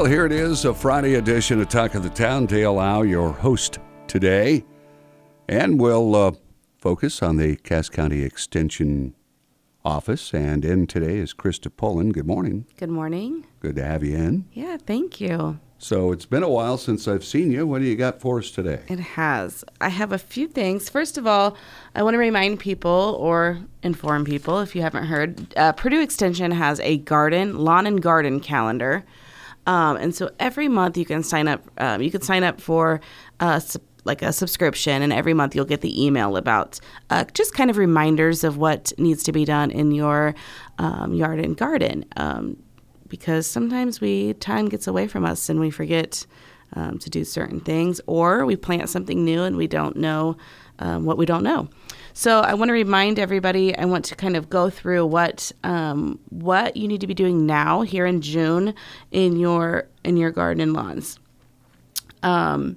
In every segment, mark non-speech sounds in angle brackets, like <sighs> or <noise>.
Well, here it is, a Friday edition of Talk of the Town. Dale Lau, your host today. And we'll uh, focus on the Cass County Extension Office. And in today is Krista Pullen. Good morning. Good morning. Good to have you in. Yeah, thank you. So it's been a while since I've seen you. What do you got for us today? It has. I have a few things. First of all, I want to remind people or inform people if you haven't heard, uh, Purdue Extension has a garden, lawn and garden calendar. Um, and so every month you can sign up. Um, you can sign up for uh, like a subscription, and every month you'll get the email about uh, just kind of reminders of what needs to be done in your um, yard and garden. Um, because sometimes we time gets away from us and we forget um, to do certain things, or we plant something new and we don't know um, what we don't know. So I want to remind everybody. I want to kind of go through what um, what you need to be doing now here in June in your in your garden and lawns. Um,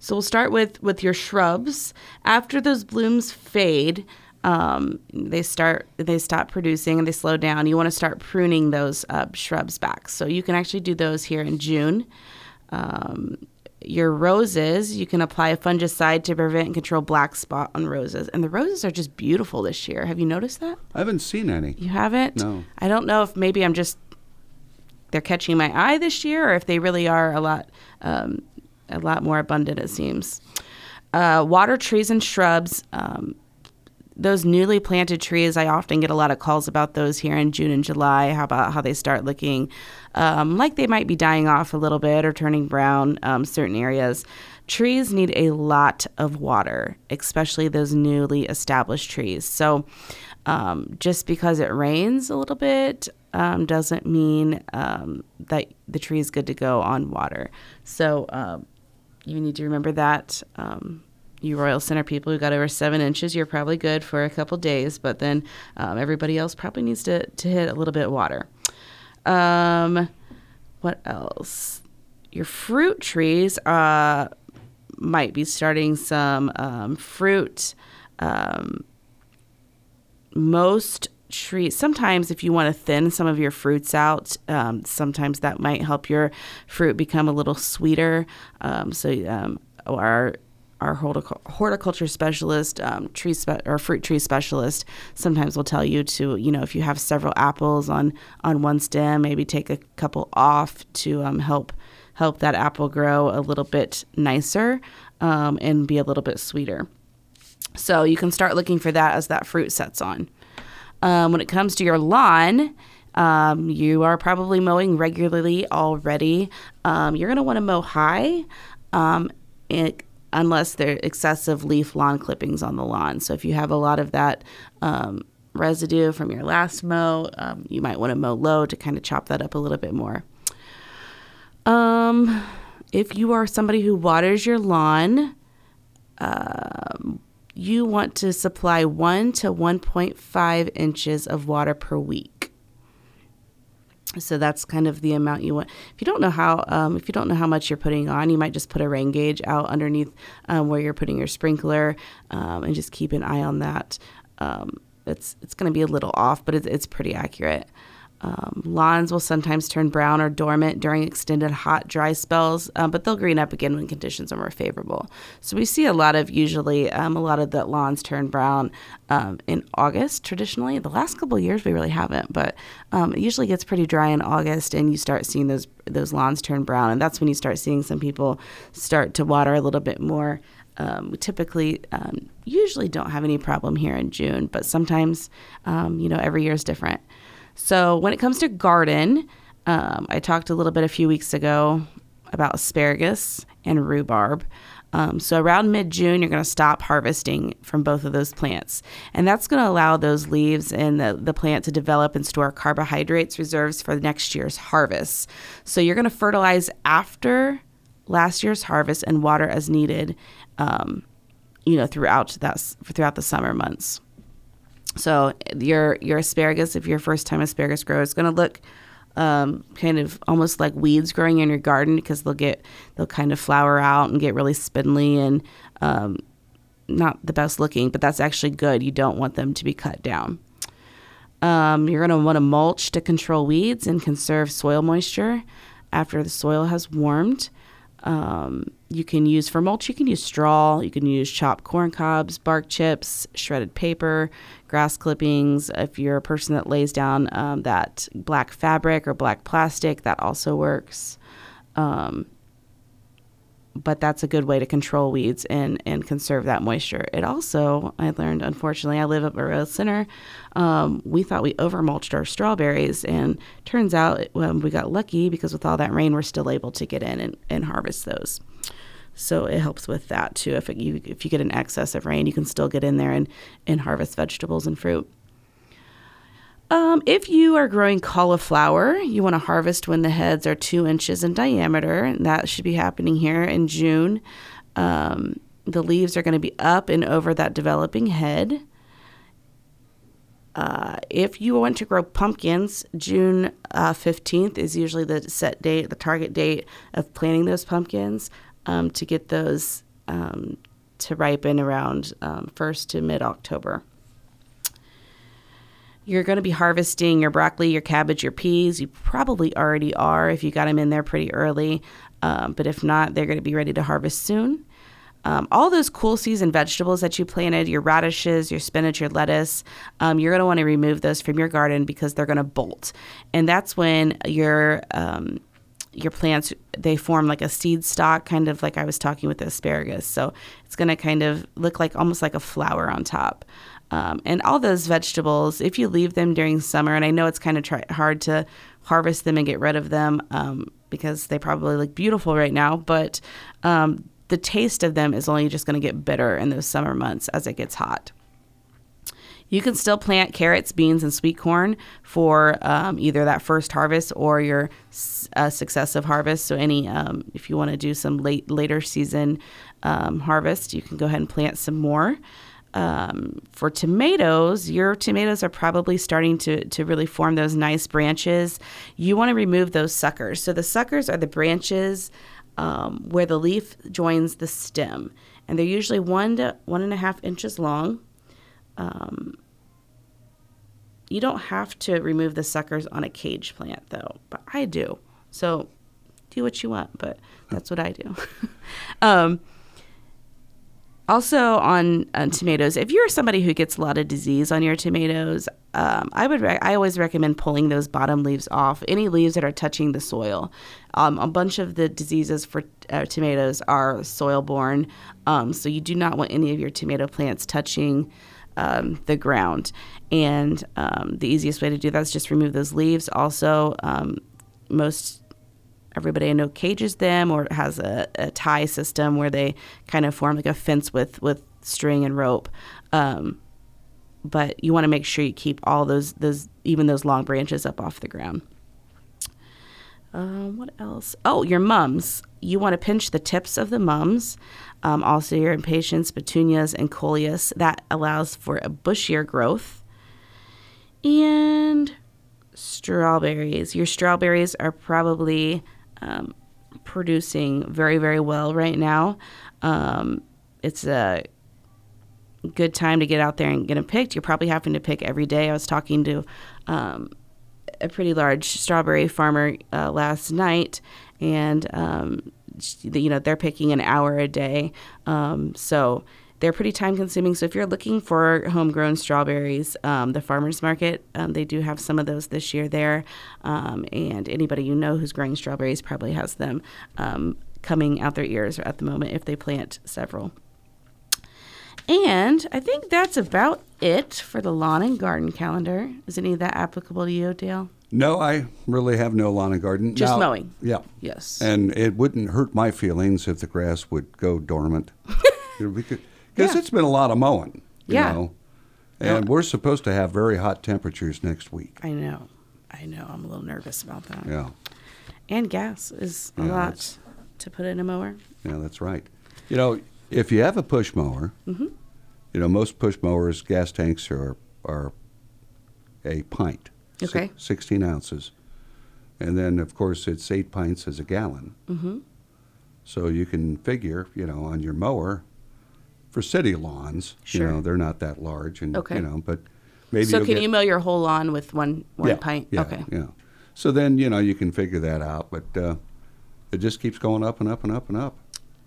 so we'll start with with your shrubs. After those blooms fade, um, they start they stop producing and they slow down. You want to start pruning those uh, shrubs back. So you can actually do those here in June. Um, your roses, you can apply a fungicide to prevent and control black spot on roses. And the roses are just beautiful this year. Have you noticed that? I haven't seen any. You haven't? No. I don't know if maybe I'm just they're catching my eye this year, or if they really are a lot um, a lot more abundant. It seems. Uh, water trees and shrubs. Um, those newly planted trees, I often get a lot of calls about those here in June and July. How about how they start looking um, like they might be dying off a little bit or turning brown, um, certain areas. Trees need a lot of water, especially those newly established trees. So, um, just because it rains a little bit um, doesn't mean um, that the tree is good to go on water. So, uh, you need to remember that um, you Royal Center people who got over seven inches, you're probably good for a couple days, but then um, everybody else probably needs to, to hit a little bit of water. Um, what else? Your fruit trees uh, might be starting some um, fruit. Um, most trees, sometimes if you want to thin some of your fruits out, um, sometimes that might help your fruit become a little sweeter. Um, so, um, our horticulture specialist, um, tree spe- or fruit tree specialist, sometimes will tell you to, you know, if you have several apples on on one stem, maybe take a couple off to um, help help that apple grow a little bit nicer um, and be a little bit sweeter. So you can start looking for that as that fruit sets on. Um, when it comes to your lawn, um, you are probably mowing regularly already. Um, you're going to want to mow high. Unless there are excessive leaf lawn clippings on the lawn. So if you have a lot of that um, residue from your last mow, um, you might want to mow low to kind of chop that up a little bit more. Um, if you are somebody who waters your lawn, um, you want to supply 1 to 1.5 inches of water per week. So that's kind of the amount you want. If you don't know how, um, if you don't know how much you're putting on, you might just put a rain gauge out underneath um, where you're putting your sprinkler, um, and just keep an eye on that. Um, it's it's going to be a little off, but it's it's pretty accurate. Um, lawns will sometimes turn brown or dormant during extended hot, dry spells, um, but they'll green up again when conditions are more favorable. So we see a lot of usually um, a lot of the lawns turn brown um, in August traditionally. The last couple years we really haven't, but um, it usually gets pretty dry in August, and you start seeing those those lawns turn brown, and that's when you start seeing some people start to water a little bit more. Um, we typically um, usually don't have any problem here in June, but sometimes, um, you know, every year is different. So when it comes to garden, um, I talked a little bit a few weeks ago about asparagus and rhubarb. Um, so around mid June, you're going to stop harvesting from both of those plants. And that's going to allow those leaves and the, the plant to develop and store carbohydrates reserves for the next year's harvest. So you're going to fertilize after last year's harvest and water as needed, um, you know, throughout that throughout the summer months. So your your asparagus, if you're a first time asparagus grower, is going to look um, kind of almost like weeds growing in your garden because they'll get they'll kind of flower out and get really spindly and um, not the best looking, but that's actually good. You don't want them to be cut down. Um, you're going to want to mulch to control weeds and conserve soil moisture after the soil has warmed. Um, you can use for mulch, you can use straw, you can use chopped corn cobs, bark chips, shredded paper, grass clippings. If you're a person that lays down um, that black fabric or black plastic, that also works. Um, but that's a good way to control weeds and, and conserve that moisture. It also, I learned, unfortunately, I live up a Center. Um, we thought we over mulched our strawberries, and turns out well, we got lucky because with all that rain, we're still able to get in and, and harvest those. So it helps with that too. If it, you if you get an excess of rain, you can still get in there and, and harvest vegetables and fruit. Um, if you are growing cauliflower, you want to harvest when the heads are two inches in diameter, and that should be happening here in June. Um, the leaves are going to be up and over that developing head. Uh, if you want to grow pumpkins, June uh, 15th is usually the set date, the target date of planting those pumpkins um, to get those um, to ripen around 1st um, to mid October. You're going to be harvesting your broccoli, your cabbage, your peas. You probably already are if you got them in there pretty early. Um, but if not, they're going to be ready to harvest soon. Um, all those cool season vegetables that you planted, your radishes, your spinach, your lettuce, um, you're going to want to remove those from your garden because they're going to bolt. And that's when your um, your plants they form like a seed stalk, kind of like I was talking with the asparagus. So it's going to kind of look like almost like a flower on top. Um, and all those vegetables, if you leave them during summer, and I know it's kind of try- hard to harvest them and get rid of them um, because they probably look beautiful right now, but um, the taste of them is only just going to get bitter in those summer months as it gets hot. You can still plant carrots, beans, and sweet corn for um, either that first harvest or your uh, successive harvest. So, any um, if you want to do some late later season um, harvest, you can go ahead and plant some more. Um, for tomatoes, your tomatoes are probably starting to, to really form those nice branches. You want to remove those suckers. So the suckers are the branches um, where the leaf joins the stem, and they're usually one to one and a half inches long. Um, you don't have to remove the suckers on a cage plant, though, but I do. So do what you want, but that's what I do. <laughs> also on, on, tomatoes, if you're somebody who gets a lot of disease on your tomatoes, um, I would re- I always recommend pulling those bottom leaves off. Any leaves that are touching the soil. Um, a bunch of the diseases for uh, tomatoes are soil borne, um, so you do not want any of your tomato plants touching um, the ground. And um, the easiest way to do that is just remove those leaves. Also, um, most everybody I know cages them or has a, a, tie system where they kind of form like a fence with with string and rope. Um, but you want to make sure you keep all those those even those long branches up off the ground. Uh, what else? Oh, your mums. You want to pinch the tips of the mums. Um, also, your impatiens, petunias, and coleus. That allows for a bushier growth. And strawberries. Your strawberries are probably um, producing very, very well right now. Um, it's a good time to get out there and get them picked. You're probably having to pick every day. I was talking to um, a pretty large strawberry farmer uh, last night, and um, you know they're picking an hour a day. Um, so they're pretty time consuming. So if you're looking for homegrown strawberries, um, the farmers market um, they do have some of those this year there, um, and anybody you know who's growing strawberries probably has them um, coming out their ears at the moment if they plant several. And I think that's about it for the lawn and garden calendar. Is any of that applicable to you, Dale? No, I really have no lawn and garden. Just Now- mowing. Yeah. Yes. And it wouldn't hurt my feelings if the grass would go dormant. <laughs> Because Yeah. it's been a lot of mowing. You Yeah. Know? And we're supposed to have very hot temperatures next week. I know. I know. I'm a little nervous about that. Yeah. And gas is a Yeah, lot to put in a mower. Yeah, that's right. You know, if you have a push mower, Mm-hmm. you know, most push mowers, gas tanks are, are a pint. si- Okay. 16 ounces. And then, of course, it's eight pints as a gallon. Mm-hmm. So you can figure, you know, on your mower for city lawns, Sure. you know, they're not that large, and Okay. you know, but maybe So can get- you mow your whole lawn with one one yeah, pint? Yeah, okay. Yeah. So then you know you can figure that out, but uh, it just keeps going up and up and up and up.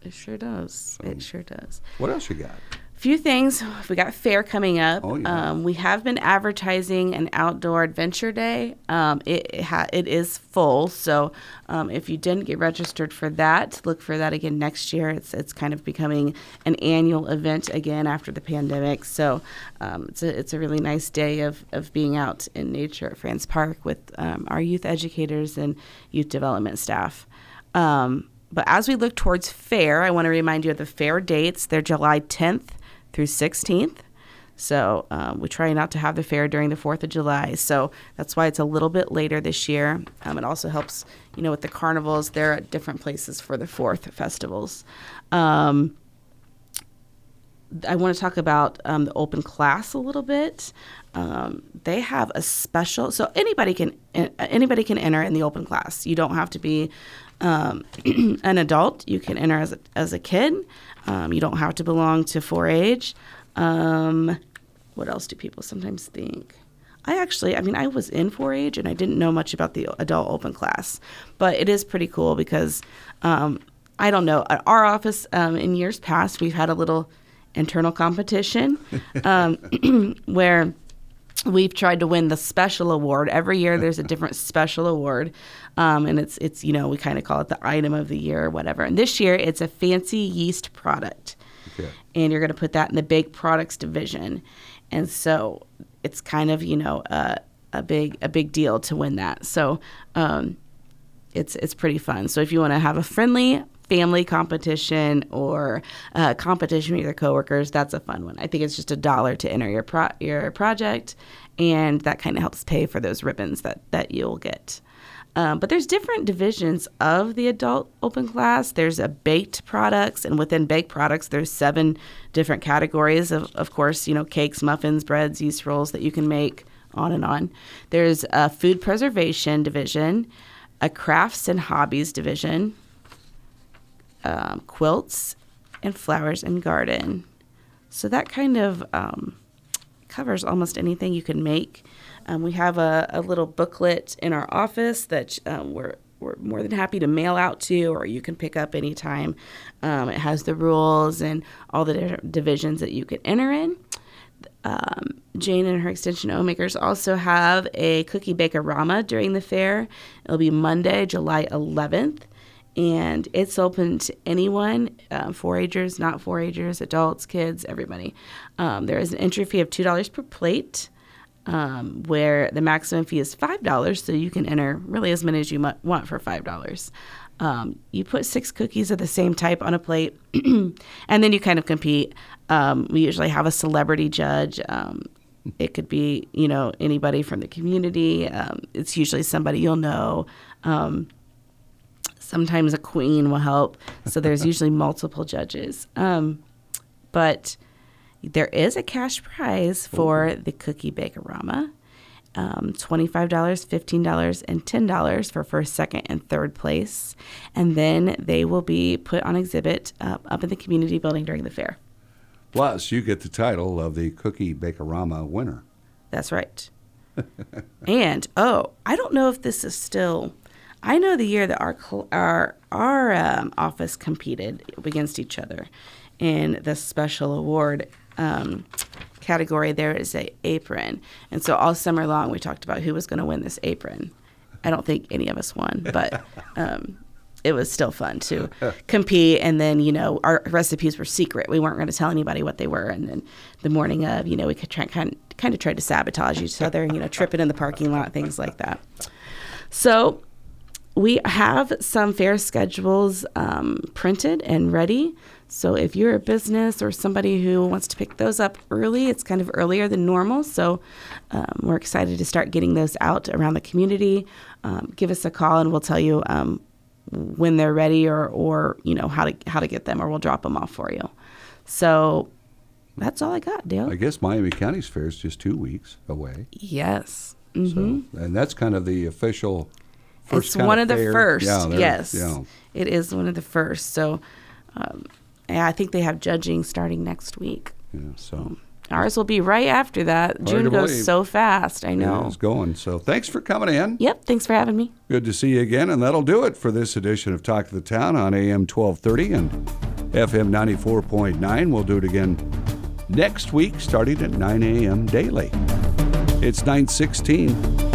It sure does. It sure does. What else you got? Few things. <sighs> We got fair coming up. Oh, yeah. um, we have been advertising an outdoor adventure day. Um, it it, ha- it is full, so um, if you didn't get registered for that, look for that again next year. It's it's kind of becoming an annual event again after the pandemic. So um, it's a it's a really nice day of of being out in nature at France Park with um, our youth educators and youth development staff. Um, but as we look towards fair, I want to remind you of the fair dates. They're July 10th through 16th. So um, we try not to have the fair during the 4th of July. So that's why it's a little bit later this year. Um, it also helps, you know, with the carnivals. They're at different places for the 4th festivals. Um, I want to talk about um, the open class a little bit. Um, they have a special, so anybody can anybody can enter in the open class. You don't have to be um, <clears throat> an adult. You can enter as a, as a kid. Um, you don't have to belong to 4-H. Um, what else do people sometimes think? I actually, I mean, I was in 4-H and I didn't know much about the adult open class, but it is pretty cool because um, I don't know. At our office, um, in years past, we've had a little internal competition <laughs> um, <clears throat> where we've tried to win the special award. Every year there's a different special award um, and it's it's you know we kind of call it the item of the year or whatever. And this year it's a fancy yeast product. Okay. and you're going to put that in the big products division. And so it's kind of you know a, a big a big deal to win that. So um, it's it's pretty fun. So if you want to have a friendly family competition or uh, competition with your coworkers, that's a fun one. I think it's just a dollar to enter your pro- your project, and that kind of helps pay for those ribbons that that you'll get. Um, but there's different divisions of the adult open class. There's a baked products, and within baked products, there's seven different categories of, of course, you know, cakes, muffins, breads, yeast rolls that you can make, on and on. There's a food preservation division, a crafts and hobbies division, um, quilts and flowers and garden. So that kind of um, covers almost anything you can make. Um, we have a, a little booklet in our office that um, we're we're more than happy to mail out to, or you can pick up anytime. Um, it has the rules and all the different divisions that you can enter in. Um, Jane and her extension makers also have a cookie bakerama during the fair. It'll be Monday, July 11th and it's open to anyone uh, 4-H'ers not 4-H'ers adults kids everybody. Um, there is an entry fee of $2 per plate um, where the maximum fee is $5 so you can enter really as many as you want for $5 um, you put six cookies of the same type on a plate <clears throat> and then you kind of compete. Um, we usually have a celebrity judge um, it could be you know anybody from the community um, it's usually somebody you'll know sometimes a queen will help. So there's <laughs> usually multiple judges. Um, but there is a cash prize for the Cookie Bakerama. Um, $25, $15, and $10 for first, second, and third place. And then they will be put on exhibit uh, up in the community building during the fair. Plus, you get the title of the Cookie Bakerama winner. That's right. <laughs> and, oh, I don't know if this is still. I know the year that our our our um, office competed against each other in the special award um, category. There is a apron, and so all summer long we talked about who was going to win this apron. I don't think any of us won, but <laughs> um, it was still fun to compete. And then, you know, our recipes were secret. We weren't going to tell anybody what they were. And then the morning of, you know, we could try kind kind of tried to sabotage each other, you know, tripping in the parking lot, things like that. So we have some fair schedules um, printed and ready. So if you're a business or somebody who wants to pick those up early, it's kind of earlier than normal. So um, we're excited to start getting those out around the community. Um, give us a call and we'll tell you um, when they're ready or, or you know how to how to get them, or we'll drop them off for you. So that's all I got, Dale. I guess Miami County's fair is just two weeks away. Yes. So, Mm-hmm. and that's kind of the official. First it's one of the first. Yeah, yes, Yeah. it is one of the first. So, um, yeah, I think they have judging starting next week. yeah so Ours will be right after that. June goes believe. so fast. I yeah, know. it's going. So thanks for coming in. Yep. Thanks for having me. Good to see you again, and that'll do it for this edition of Talk of the Town on AM 1230 and FM 94.9. We'll do it again next week, starting at 9 a.m. daily. It's 916.